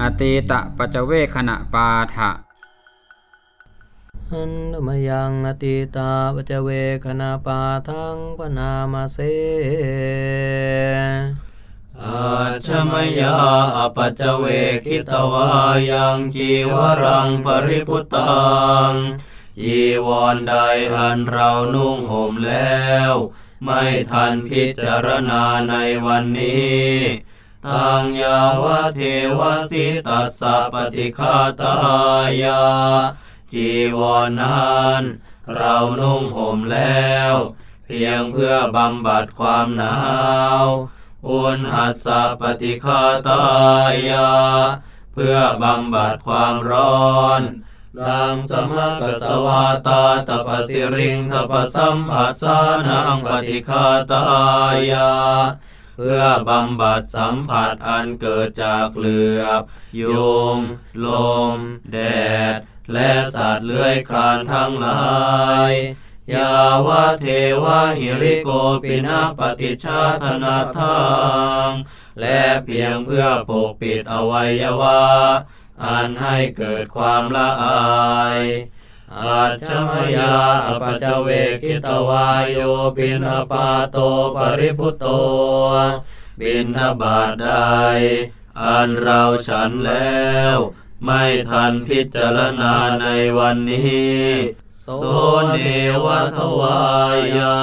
อตีตะปัจเจเวขณะปาทะหันมยังอติตาปจเวคณาปาทังปนามาเสอาชมยาอปัจจเวคิตวายังจีวรังปริพุตตัง จีวรใดอันเรานุ่งห่มแล้ว ไม่ทันพิจารณาในวันนี้ ตังยาวเทวสิตัสสะปฏิฆาตายา จีวรนั้นเรานุ่งห่มแล้ว เพียงเพื่อบำบัดความหนาว อุณหัสสะปฏิฆาตายา เพื่อบำบัดความร้อนดังสมกัสวาตาตปสิริงสัพสัมผัสานังปฏิฆาตายา พื่อบำบัดสัมผัสอันเกิดจากเหลือบยุง ลม แดด และสัตว์เลื้อยคลานทั้งหลายยาวะเทวะหิริโกปินาปฏิชาธนาทังและเพียงเพื่อปกปิดอวัยวะ อันให้เกิดความละอาย อาชมยาอปัจเวคิตวายโยปินาปาโตปริพุตโต บินบาตใดอันเราฉันแล้ว ไม่ทันพิจารณาในวันนี้ โสเนวัทวายา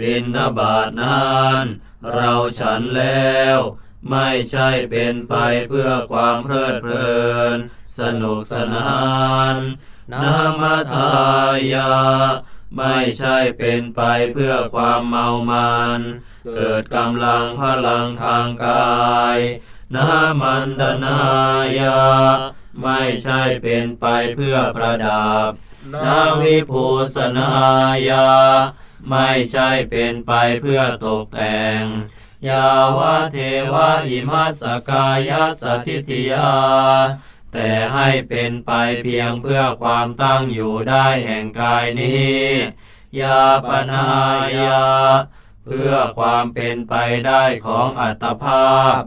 บินบาตนั้นเราฉันแล้วไม่ใช่เป็นไปเพื่อความเพลิดเพลิน สนุกสนาน นามทายา ไม่ใช่เป็นไปเพื่อความเมามัน เกิดกำลังพลังทางกายนามันดนายา ไม่ใช่เป็นไปเพื่อประดับนาวิภูสนายา ไม่ใช่เป็นไปเพื่อตกแต่ง ยาวะเทวะอิมัสกายสถิติยา แต่ให้เป็นไปเพียงเพื่อความตั้งอยู่ได้แห่งกายนี้ยาปนายา เพื่อความเป็นไปได้ของอัตภาพ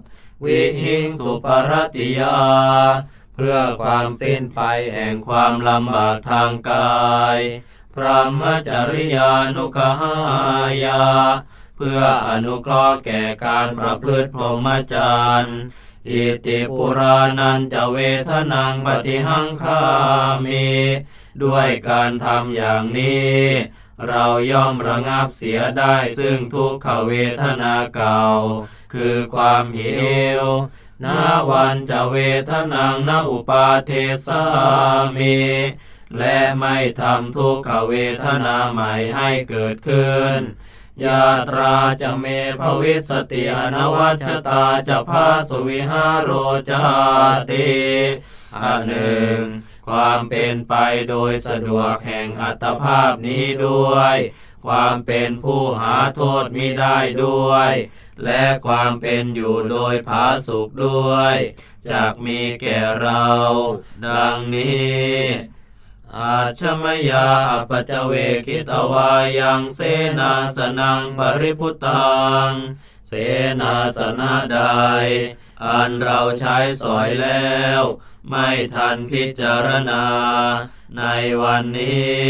วิหิงสุปรติยา เพื่อความสิ้นไปแห่งความลำบากทางกายพระมจริยานุกหายา เพื่ออนุเคราะห์แก่การประพฤติพรหมจรรย์ อิติปุรานันจะเวทนังปฏิหังคามีด้วยการทำอย่างนี้ เราย่อมระงับเสียได้ซึ่งทุกขเวทนาเก่า คือความหิวนาวันจะเวทนังนาอุปาเทสามีและไม่ทำทุกขเวทนาใหม่ให้เกิดขึ้น ยาตราจะเมภวิสติอนวัชตาจะพาสุวิหารโรจาติอันหนึ่ง ความเป็นไปโดยสะดวกแห่งอัตภาพนี้ด้วย ความเป็นผู้หาโทษมิได้ด้วย และความเป็นอยู่โดยผาสุขด้วยจากมีแก่เรา ดังนี้ อาชมยาอปัจเวคิตวายังเสนาสนังปริพุตัง เสนาสนะใด อันเราใช้สอยแล้ว ไม่ทันพิจารณา ในวันนี้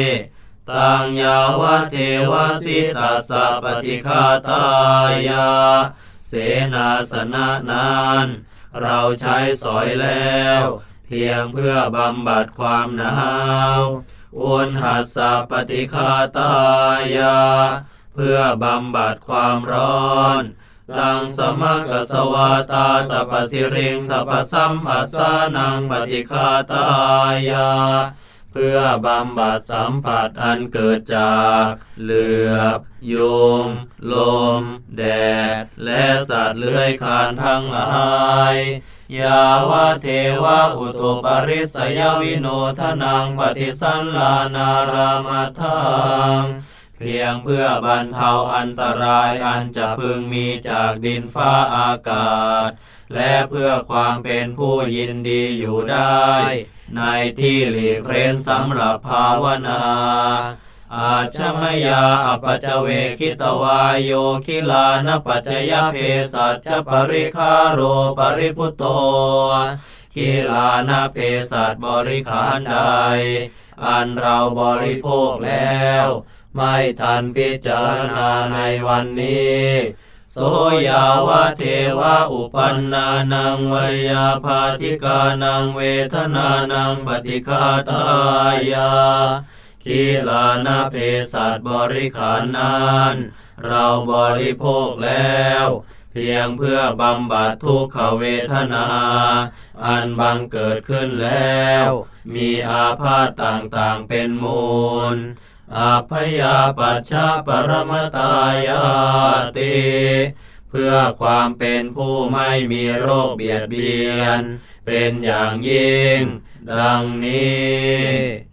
ตังยาวะเทวสิตัสะปฏิฆาตายา เสนาสนะนั้น เราใช้สอยแล้ว เพียงเพื่อบำบัดความหนาวอุณหัสปฏิฆาตายา เพื่อบำบัดความร้อนดังสมกสวาตาตปสิริงสัพสัมผัสสานังปฏิฆาตายา เพื่อบำบัดสัมผัสอันเกิดจาก เหลือบยุงลม แดด และสัตว์เลื้อยคลานทั้งหลาย ยาวะเทวะอุตุปริสยวิโนทนังปฏิสันลานารามาทังเพียงเพื่อบรรเทาอันตรายอันจะพึงมีจากดินฟ้าอากาศ และเพื่อความเป็นผู้ยินดีอยู่ได้ ในที่หลีกเร้นสำหรับภาวนา อาชมยาอปัจจเวคิตวายโยคิลานปัจจยเพสัชปริคาโรปริพุโตคิลานเพสัตบริขารใด อันเราบริโภคแล้ว ไม่ทันพิจารณาในวันนี้โสยาวะเทวะอุปันนานังวยาภาธิกานังเวทนานังปฏิฆาตายา คีลานาเพสัตบริขารนานเราบริโภคแล้ว เพียงเพื่อบำบัดทุกขเวทนา อันบังเกิดขึ้นแล้ว มีอาพาธต่างๆเป็นมูลอาพยาปัชชาปรมตายาติเพื่อความเป็นผู้ไม่มีโรคเบียดเบียน เป็นอย่างยิ่ง ดังนี้